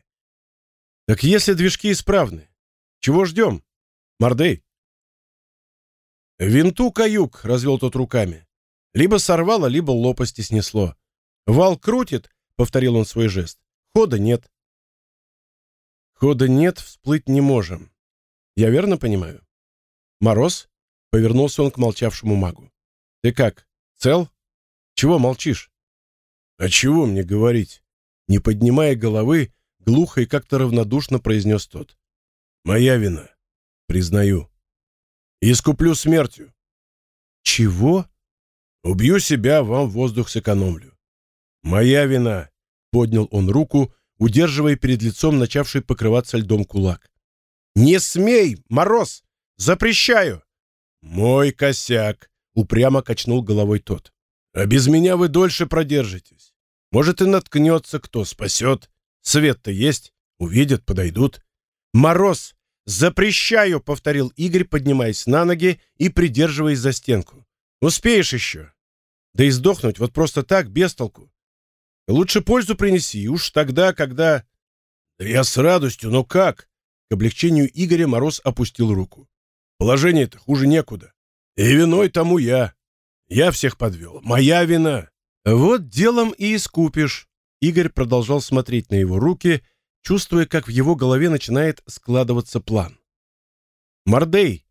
Так если движки исправны, чего ждем? Мордей? Винту каюк, развел тот руками. Либо сорвало, либо лопасти снесло. Вал крутит, повторил он свой жест. Хода нет. Хода нет, всплыть не можем. Я верно понимаю? Мороз? Повернулся он к молчавшему магу. Ты как, цел? Чего молчишь? А чего мне говорить? Не поднимая головы, глухо и как-то равнодушно произнес тот. Моя вина. Признаю. Искуплю смертью. Чего? Убью себя, вам воздух сэкономлю. Моя вина. Поднял он руку, удерживая перед лицом начавший покрываться льдом кулак. «Не смей, Мороз! Запрещаю!» «Мой косяк!» — упрямо качнул головой тот. «А без меня вы дольше продержитесь. Может, и наткнется кто, спасет. Свет-то есть, увидят, подойдут». «Мороз! Запрещаю!» — повторил Игорь, поднимаясь на ноги и придерживаясь за стенку. «Успеешь еще?» «Да и сдохнуть вот просто так, без толку. Лучше пользу принеси, уж тогда, когда... Да я с радостью, но как? К облегчению Игоря Мороз опустил руку. Положение-то хуже некуда. И виной тому я. Я всех подвел. Моя вина. Вот делом и искупишь. Игорь продолжал смотреть на его руки, чувствуя, как в его голове начинает складываться план. Мордей,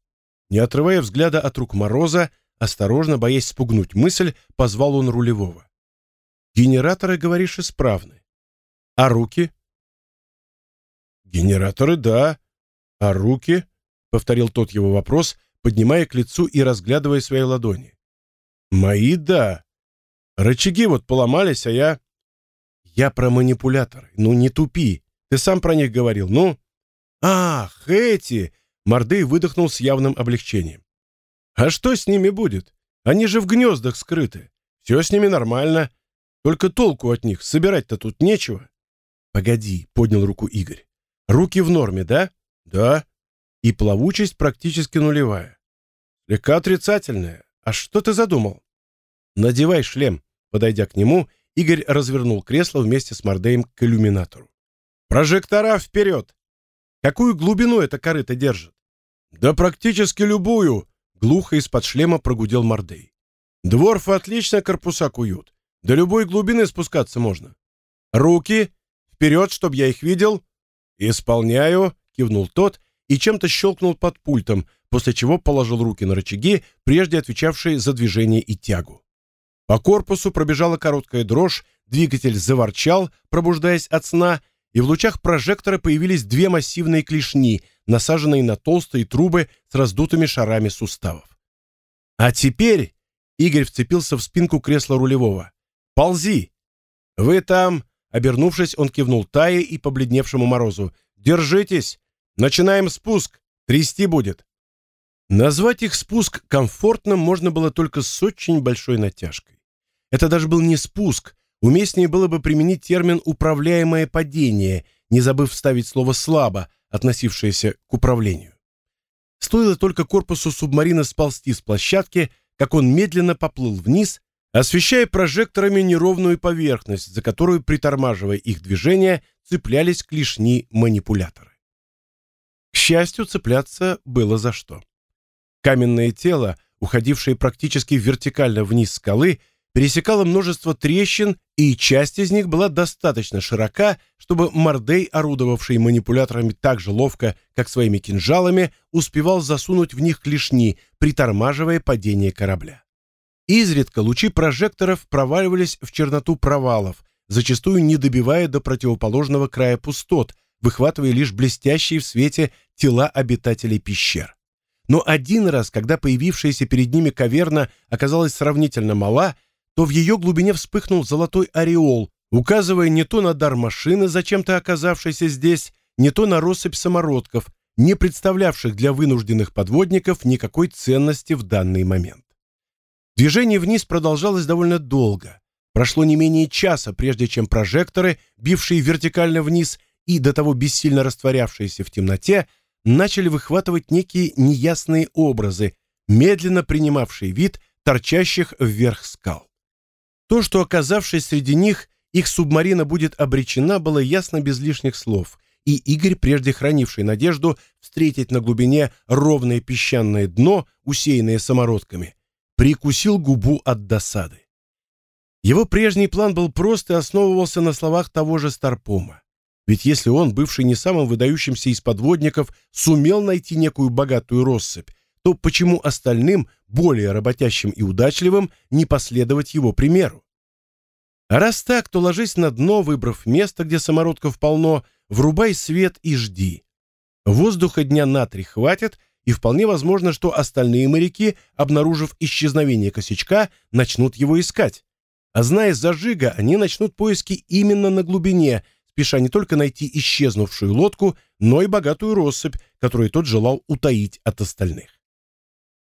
не отрывая взгляда от рук Мороза, осторожно, боясь спугнуть мысль, позвал он рулевого. Генераторы, говоришь, исправны. А руки? Генераторы, да. А руки? Повторил тот его вопрос, поднимая к лицу и разглядывая свои ладони. Мои, да. Рычаги вот поломались, а я... Я про манипуляторы. Ну, не тупи. Ты сам про них говорил. Ну? Ах, эти! Мордей выдохнул с явным облегчением. А что с ними будет? Они же в гнездах скрыты. Все с ними нормально. Только толку от них собирать-то тут нечего. Погоди, поднял руку Игорь. Руки в норме, да? Да. И плавучесть практически нулевая. Слегка отрицательная. А что ты задумал? Надевай шлем. Подойдя к нему, Игорь развернул кресло вместе с Мордеем к иллюминатору. Прожектора вперед! Какую глубину эта корыта держит? Да практически любую, глухо из-под шлема прогудел Мордей. Дворфы отлично корпуса куют. До любой глубины спускаться можно. Руки вперед, чтоб я их видел. Исполняю, кивнул тот и чем-то щелкнул под пультом, после чего положил руки на рычаги, прежде отвечавшие за движение и тягу. По корпусу пробежала короткая дрожь, двигатель заворчал, пробуждаясь от сна, и в лучах прожектора появились две массивные клешни, насаженные на толстые трубы с раздутыми шарами суставов. А теперь Игорь вцепился в спинку кресла рулевого. Ползи! Вы там, обернувшись, он кивнул Тае и побледневшему Морозу. Держитесь! Начинаем спуск! Трясти будет! Назвать их спуск комфортным можно было только с очень большой натяжкой. Это даже был не спуск, уместнее было бы применить термин «управляемое падение», не забыв вставить слово «слабо», относившееся к управлению. Стоило только корпусу субмарины сползти с площадки, как он медленно поплыл вниз, освещая прожекторами неровную поверхность, за которую, притормаживая их движение, цеплялись клешни манипуляторы. К счастью, цепляться было за что. Каменное тело, уходившее практически вертикально вниз скалы, пересекало множество трещин, и часть из них была достаточно широка, чтобы Мордей, орудовавший манипуляторами так же ловко, как своими кинжалами, успевал засунуть в них клешни, притормаживая падение корабля. Изредка лучи прожекторов проваливались в черноту провалов, зачастую не добивая до противоположного края пустот, выхватывая лишь блестящие в свете тела обитателей пещер. Но один раз, когда появившаяся перед ними каверна оказалась сравнительно мала, то в ее глубине вспыхнул золотой ореол, указывая не то на дар машины, зачем-то оказавшейся здесь, не то на россыпь самородков, не представлявших для вынужденных подводников никакой ценности в данный момент. Движение вниз продолжалось довольно долго. Прошло не менее часа, прежде чем прожекторы, бившие вертикально вниз и до того бессильно растворявшиеся в темноте, начали выхватывать некие неясные образы, медленно принимавшие вид торчащих вверх скал. То, что, оказавшись среди них, их субмарина будет обречена, было ясно без лишних слов, и Игорь, прежде хранивший надежду встретить на глубине ровное песчаное дно, усеянное самородками, прикусил губу от досады. Его прежний план был прост и основывался на словах того же Старпома. Ведь если он, бывший не самым выдающимся из подводников, сумел найти некую богатую россыпь, то почему остальным, более работящим и удачливым, не последовать его примеру? А раз так, то ложись на дно, выбрав место, где самородков полно, врубай свет и жди. Воздуха дня на три хватит, и вполне возможно, что остальные моряки, обнаружив исчезновение косячка, начнут его искать. А зная зажига, они начнут поиски именно на глубине, спеша не только найти исчезнувшую лодку, но и богатую россыпь, которую тот желал утаить от остальных.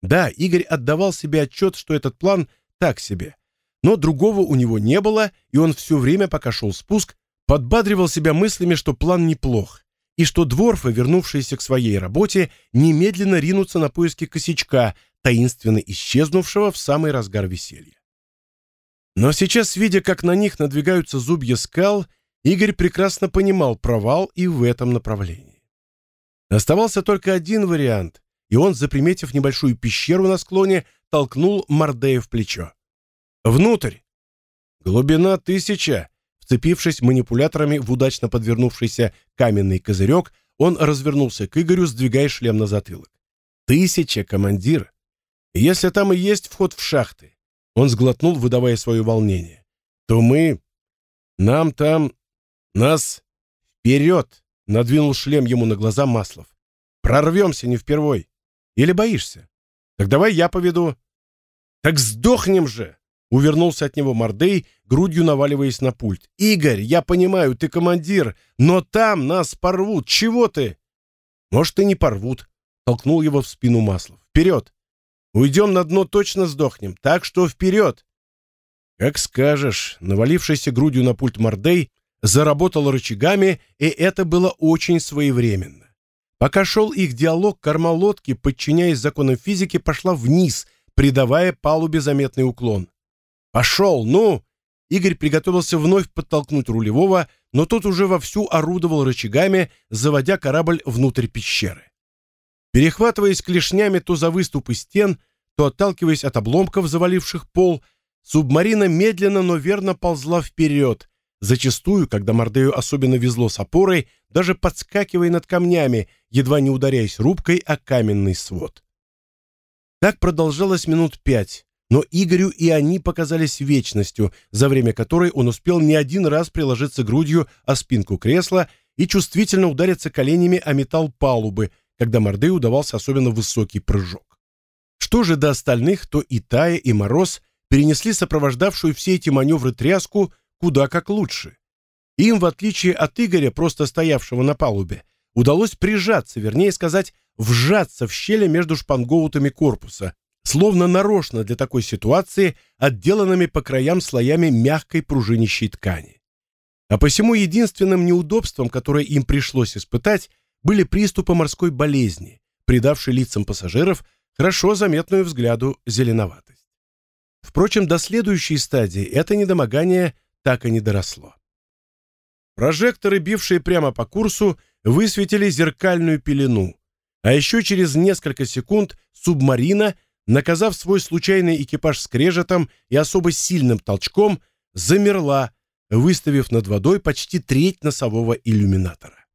Да, Игорь отдавал себе отчет, что этот план так себе, но другого у него не было, и он все время, пока шел спуск, подбадривал себя мыслями, что план неплох и что дворфы, вернувшиеся к своей работе, немедленно ринутся на поиски косячка, таинственно исчезнувшего в самый разгар веселья. Но сейчас, видя, как на них надвигаются зубья скал, Игорь прекрасно понимал провал и в этом направлении. Оставался только один вариант, и он, заприметив небольшую пещеру на склоне, толкнул Мордея в плечо. «Внутрь!» Глубина тысяча. Вцепившись манипуляторами в удачно подвернувшийся каменный козырек, он развернулся к Игорю, сдвигая шлем на затылок. «Тысяча, командир! Если там и есть вход в шахты, он сглотнул, выдавая свое волнение, то мы... Нам там... Нас... Вперед! Надвинул шлем ему на глаза Маслов. Прорвемся не впервой. Или боишься? Так давай я поведу. Так сдохнем же! Увернулся от него Мордей, грудью наваливаясь на пульт. «Игорь, я понимаю, ты командир, но там нас порвут. Чего ты?» «Может, и не порвут», — толкнул его в спину Маслов. «Вперед! Уйдем на дно, точно сдохнем. Так что вперед!» «Как скажешь», — навалившийся грудью на пульт Мордей заработал рычагами, и это было очень своевременно. Пока шел их диалог, корма лодки, подчиняясь законам физики, пошла вниз, придавая палубе заметный уклон. «Пошел, ну!» Игорь приготовился вновь подтолкнуть рулевого, но тот уже вовсю орудовал рычагами, заводя корабль внутрь пещеры. Перехватываясь клешнями то за выступы стен, то отталкиваясь от обломков, заваливших пол, субмарина медленно, но верно ползла вперед, зачастую, когда Мордею особенно везло с опорой, даже подскакивая над камнями, едва не ударяясь рубкой о каменный свод. Так продолжалось минут пять, но Игорю и они показались вечностью, за время которой он успел не один раз приложиться грудью о спинку кресла и чувствительно удариться коленями о металл палубы, когда Мордею удавался особенно высокий прыжок. Что же до остальных, то и Тая, и Мороз перенесли сопровождавшую все эти маневры тряску куда как лучше. Им, в отличие от Игоря, просто стоявшего на палубе, удалось прижаться, вернее сказать, вжаться в щели между шпангоутами корпуса, словно нарочно для такой ситуации, отделанными по краям слоями мягкой пружинищей ткани. А посему единственным неудобством, которое им пришлось испытать, были приступы морской болезни, придавшие лицам пассажиров хорошо заметную взгляду зеленоватость. Впрочем, до следующей стадии это недомогание так и не доросло. Прожекторы, бившие прямо по курсу, высветили зеркальную пелену, а еще через несколько секунд субмарина наказав свой случайный экипаж скрежетом и особо сильным толчком, замерла, выставив над водой почти треть носового иллюминатора.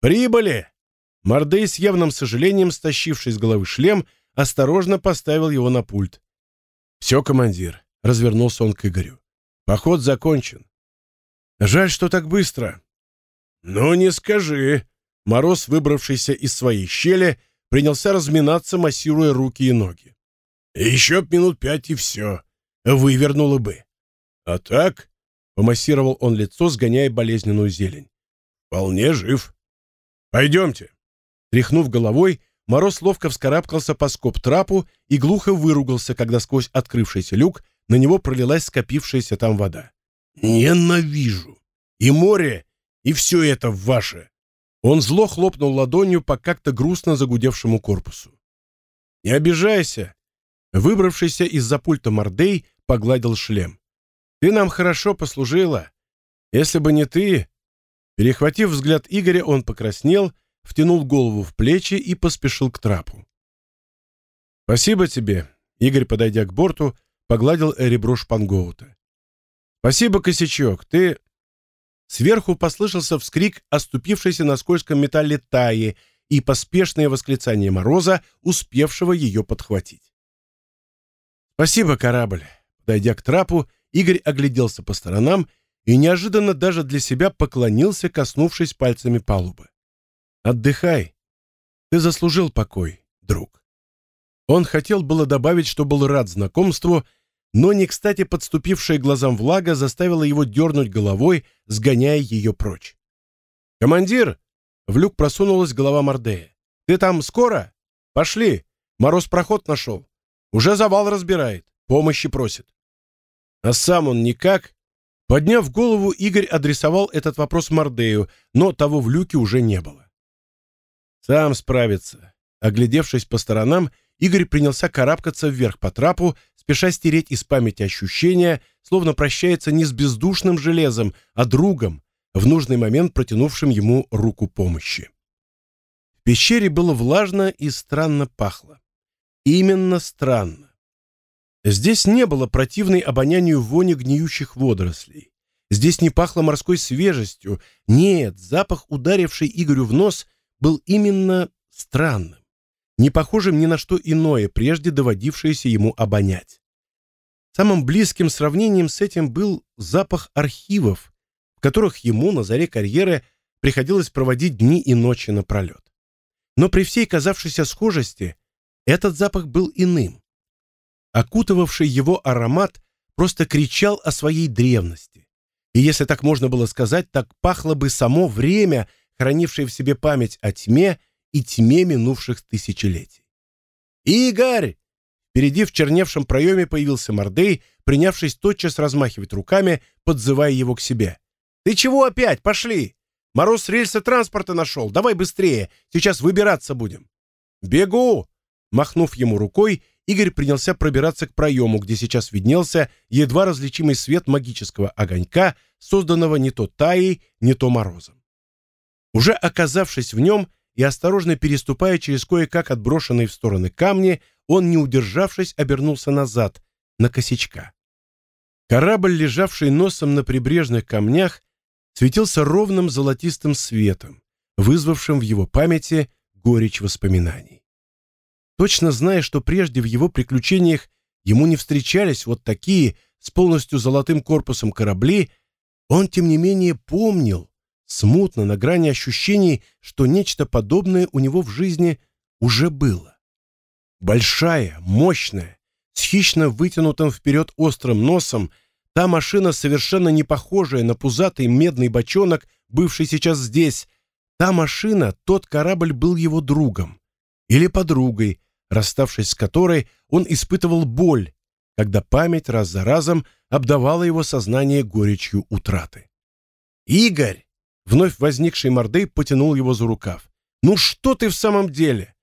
«Прибыли!» Мордей с явным сожалением, стащивший с головы шлем, осторожно поставил его на пульт. «Все, командир», — развернулся он к Игорю. «Поход закончен». «Жаль, что так быстро». «Ну, не скажи». Мороз, выбравшийся из своей щели, принялся разминаться, массируя руки и ноги. «Еще минут пять и все. Вывернуло бы. А так...» — помассировал он лицо, сгоняя болезненную зелень. «Вполне жив. Пойдемте». Тряхнув головой, Мороз ловко вскарабкался по скоб-трапу и глухо выругался, когда сквозь открывшийся люк на него пролилась скопившаяся там вода. «Ненавижу! И море, и все это ваше! Он зло хлопнул ладонью по как-то грустно загудевшему корпусу. «Не обижайся!» Выбравшийся из-за пульта Мордей погладил шлем. «Ты нам хорошо послужила. Если бы не ты...» Перехватив взгляд Игоря, он покраснел, втянул голову в плечи и поспешил к трапу. «Спасибо тебе», — Игорь, подойдя к борту, погладил ребро шпангоута. «Спасибо, косячок, ты Сверху послышался вскрик оступившейся на скользком металле Таи и поспешное восклицание Мороза, успевшего ее подхватить. «Спасибо, корабль!» Дойдя к трапу, Игорь огляделся по сторонам и неожиданно даже для себя поклонился, коснувшись пальцами палубы. «Отдыхай. Ты заслужил покой, друг». Он хотел было добавить, что был рад знакомству, но не кстати подступившая глазам влага заставила его дернуть головой, сгоняя ее прочь. «Командир!» — в люк просунулась голова Мордея. «Ты там скоро? Пошли! Мороз проход нашел. Уже завал разбирает, помощи просит». А сам он никак. Подняв голову, Игорь адресовал этот вопрос Мордею, но того в люке уже не было. «Сам справится». Оглядевшись по сторонам, Игорь принялся карабкаться вверх по трапу, спеша стереть из памяти ощущения, словно прощается не с бездушным железом, а другом, в нужный момент протянувшим ему руку помощи. В пещере было влажно и странно пахло. Именно странно. Здесь не было противной обонянию вони гниющих водорослей. Здесь не пахло морской свежестью. Нет, запах, ударивший Игорю в нос, был именно странным, не похожим ни на что иное, прежде доводившееся ему обонять. Самым близким сравнением с этим был запах архивов, в которых ему на заре карьеры приходилось проводить дни и ночи напролет. Но при всей казавшейся схожести этот запах был иным. Окутывавший его аромат просто кричал о своей древности. И если так можно было сказать, так пахло бы само время, хранившее в себе память о тьме и тьме минувших тысячелетий. «Игорь!» Впереди в черневшем проеме появился Мордей, принявшись тотчас размахивать руками, подзывая его к себе. «Ты чего опять? Пошли! Мороз рельсы транспорта нашел. Давай быстрее, сейчас выбираться будем». «Бегу!» Махнув ему рукой, Игорь принялся пробираться к проему, где сейчас виднелся едва различимый свет магического огонька, созданного не то Таей, не то Морозом. Уже оказавшись в нем и осторожно переступая через кое-как отброшенные в стороны камни, он, не удержавшись, обернулся назад, на косячка. Корабль, лежавший носом на прибрежных камнях, светился ровным золотистым светом, вызвавшим в его памяти горечь воспоминаний. Точно зная, что прежде в его приключениях ему не встречались вот такие с полностью золотым корпусом корабли, он, тем не менее, помнил, смутно, на грани ощущений, что нечто подобное у него в жизни уже было. Большая, мощная, с хищно вытянутым вперед острым носом, та машина, совершенно не похожая на пузатый медный бочонок, бывший сейчас здесь, та машина, тот корабль был его другом или подругой, расставшись с которой, он испытывал боль, когда память раз за разом обдавала его сознание горечью утраты. «Игорь!» Вновь возникший Мордей потянул его за рукав. «Ну что ты в самом деле?»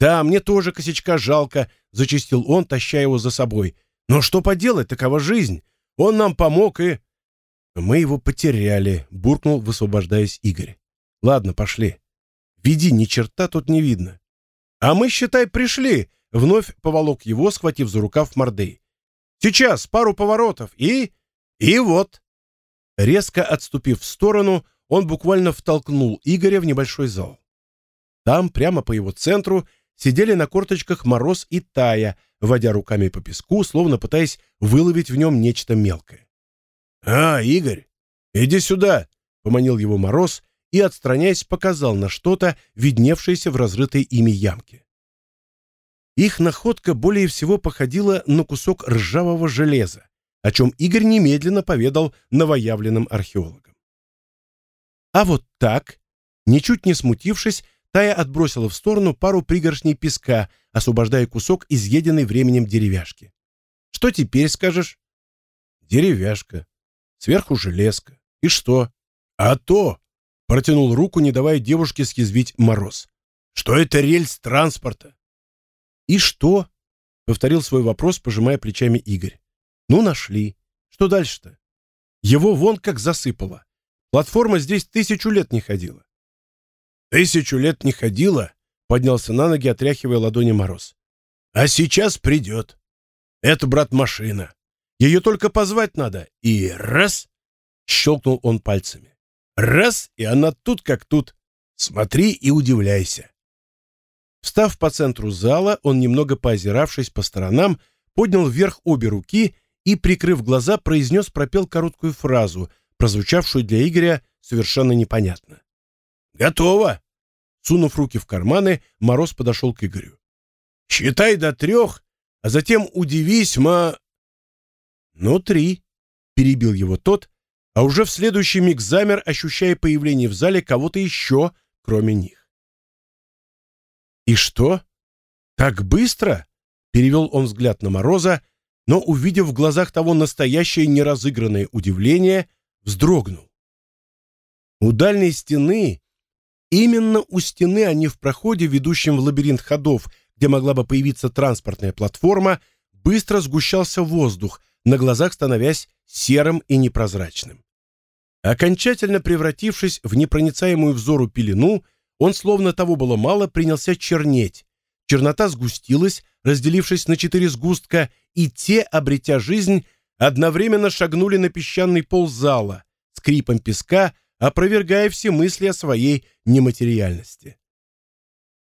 «Да, мне тоже косячка жалко», — зачистил он, таща его за собой. «Но что поделать, такова жизнь. Он нам помог и...» «Мы его потеряли», — буркнул, высвобождаясь Игорь. «Ладно, пошли. Веди, ни черта тут не видно». «А мы, считай, пришли», — вновь поволок его, схватив за рукав Мордей. «Сейчас, пару поворотов, и... и вот». Резко отступив в сторону, он буквально втолкнул Игоря в небольшой зал. Там, прямо по его центру, сидели на корточках Мороз и Тая, водя руками по песку, словно пытаясь выловить в нем нечто мелкое. «А, Игорь, иди сюда!» — поманил его Мороз и, отстраняясь, показал на что-то, видневшееся в разрытой ими ямке. Их находка более всего походила на кусок ржавого железа, о чем Игорь немедленно поведал новоявленным археологам. А вот так, ничуть не смутившись, Тая отбросила в сторону пару пригоршней песка, освобождая кусок изъеденной временем деревяшки. Что теперь скажешь? Деревяшка. Сверху железка. И что? А то! Протянул руку, не давая девушке съязвить мороз. Что это рельс транспорта? И что? Повторил свой вопрос, пожимая плечами Игорь. Ну, нашли. Что дальше-то? Его вон как засыпало. Платформа здесь тысячу лет не ходила. Тысячу лет не ходила? Поднялся на ноги, отряхивая ладони Мороз. А сейчас придет. Это, брат, машина. Ее только позвать надо. И раз! Щелкнул он пальцами. Раз, и она тут как тут. Смотри и удивляйся. Встав по центру зала, он, немного поозиравшись по сторонам, поднял вверх обе руки и, прикрыв глаза, произнес, пропел короткую фразу — прозвучавшую для Игоря совершенно непонятно. «Готово!» Сунув руки в карманы, Мороз подошел к Игорю. «Считай до трех, а затем удивись, ма...» «Ну, три», — перебил его тот, а уже в следующий миг замер, ощущая появление в зале кого-то еще, кроме них. «И что? Так быстро?» — перевел он взгляд на Мороза, но, увидев в глазах того настоящее неразыгранное удивление, вздрогнул. У дальней стены, именно у стены, а не в проходе, ведущем в лабиринт ходов, где могла бы появиться транспортная платформа, быстро сгущался воздух, на глазах становясь серым и непрозрачным. Окончательно превратившись в непроницаемую взору пелену, он, словно того было мало, принялся чернеть. Чернота сгустилась, разделившись на четыре сгустка, и те, обретя жизнь, одновременно шагнули на песчаный пол зала, скрипом песка, опровергая все мысли о своей нематериальности.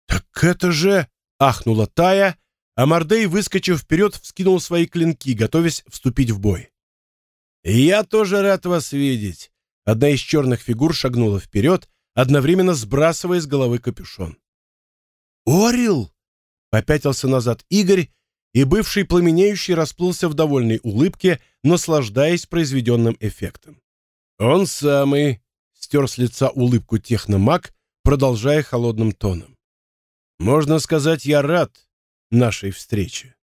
«Так это же...» — ахнула Тая, а Мордей, выскочив вперед, вскинул свои клинки, готовясь вступить в бой. «Я тоже рад вас видеть!» Одна из черных фигур шагнула вперед, одновременно сбрасывая с головы капюшон. «Орил!» — попятился назад Игорь, и бывший пламенеющий расплылся в довольной улыбке, наслаждаясь произведенным эффектом. «Он самый!» — стер с лица улыбку техномаг, продолжая холодным тоном. «Можно сказать, я рад нашей встрече».